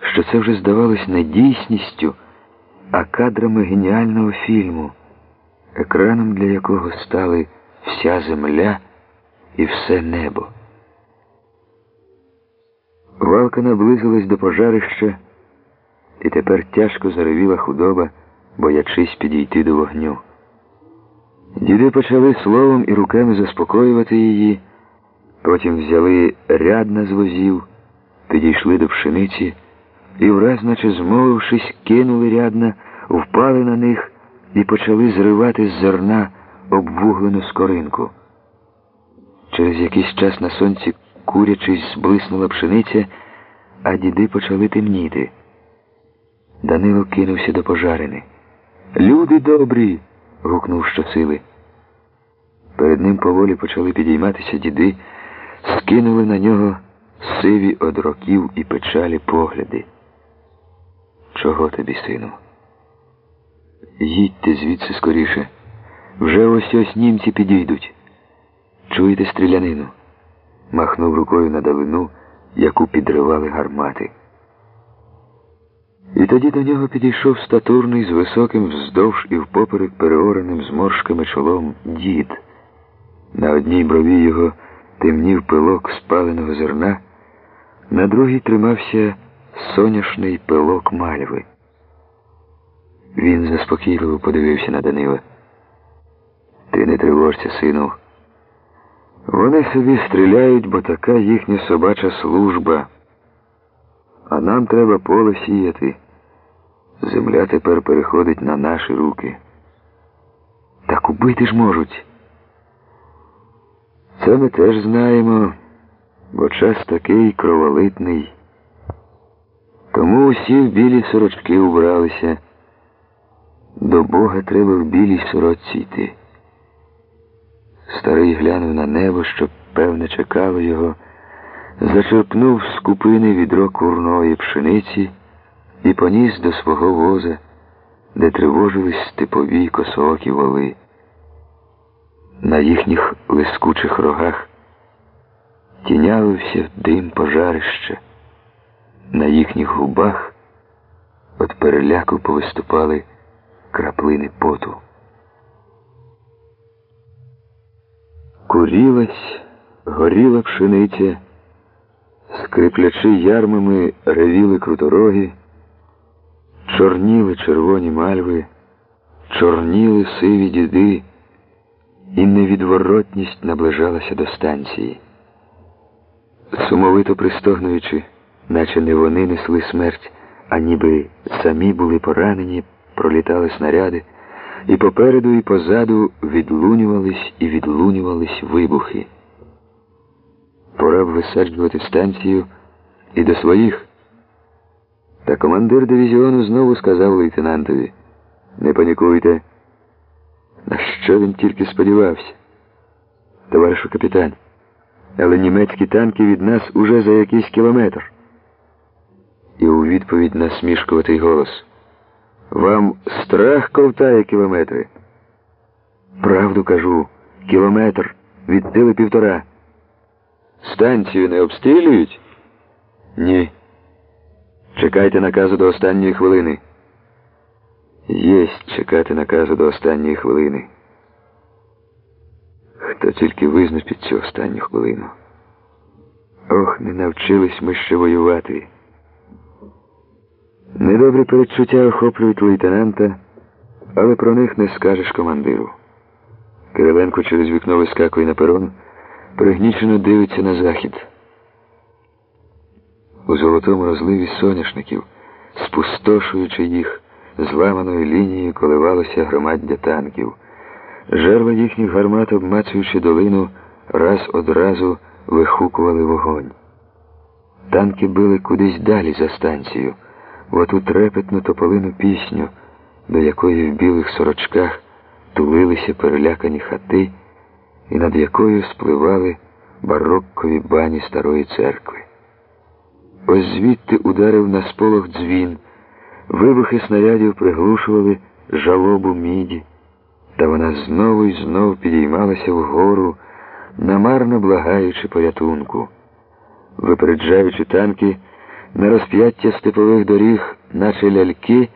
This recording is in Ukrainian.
що це вже здавалось не дійсністю, а кадрами геніального фільму, екраном для якого стали вся земля і все небо. Валка наблизилась до пожарища, і тепер тяжко заревіла худоба, боячись підійти до вогню. Діди почали словом і руками заспокоювати її, потім взяли ряд на з возів, підійшли до пшениці і, враз, наче змовившись, кинули рядна, впали на них і почали зривати з зерна обвуглену скоринку. Через якийсь час на сонці курячись зблиснула пшениця, а діди почали темніти. Данило кинувся до пожарини. Люди добрі. гукнув щосили. Перед ним поволі почали підійматися діди, скинули на нього сиві од років і печалі погляди. Чого тобі, сину? Їдьте звідси скоріше. Вже ось ось німці підійдуть. Чуєте стрілянину? Махнув рукою на давину, яку підривали гармати. І тоді до нього підійшов статурний з високим вздовж і впоперек переореним зморшками чолом дід. На одній брові його темнів пилок спаленого зерна, на другій тримався соняшний пилок мальви. Він заспокійливо подивився на Данила. Ти не тривожся, сину. Вони собі стріляють, бо така їхня собача служба. А нам треба поле сіяти. Земля тепер переходить на наші руки. Так убити ж можуть. Це ми теж знаємо, бо час такий кроволитний. Тому усі в білі сорочки убралися. До Бога треба в білій сорочці йти. Старий глянув на небо, що, певне, чекало його, зачерпнув з купини відро курної пшениці і поніс до свого воза, де тривожились степові косоокі воли. На їхніх лискучих рогах тінявився дим пожарища, на їхніх губах от переляку повиступали краплини поту. Курілась, горіла пшениця, скриплячи ярмами ревіли крутороги, чорніли червоні мальви, чорніли сиві діди, і невідворотність наближалася до станції. Сумовито пристогнуючи, наче не вони несли смерть, а ніби самі були поранені, пролітали снаряди і попереду, і позаду відлунювались і відлунювались вибухи. Пора б висаджувати станцію і до своїх. Та командир дивізіону знову сказав лейтенантові не панікуйте. На що він тільки сподівався? Товаришу капітан, але німецькі танки від нас уже за якийсь кілометр. І у відповідь на смішкуватий голос. Вам страх ковтає кілометри? Правду кажу, кілометр від сили півтора. Станцію не обстрілюють? Ні. Чекайте наказу до останньої хвилини. Єсть чекати наказу до останньої хвилини. Хто тільки визначить цю останню хвилину? Ох, не навчились ми ще воювати. Недобрі передчуття охоплюють лейтенанта, але про них не скажеш командиру. Кириленко через вікно вискакує на перон, пригнічено дивиться на захід. У золотому розливі соняшників, спустошуючи їх, зламаною лінією коливалося громаддя танків. Жерла їхніх гармат, обмацуючи долину, раз одразу вихукували вогонь. Танки били кудись далі за станцію в оту трепетну тополину пісню, до якої в білих сорочках тулилися перелякані хати, і над якою спливали бароккові бані старої церкви. Ось звідти ударив на сполох дзвін, вибухи снарядів приглушували жалобу міді, та вона знову і знову підіймалася вгору, намарно благаючи порятунку. Випереджаючи танки, на розп'яття степових доріг, наче ляльки.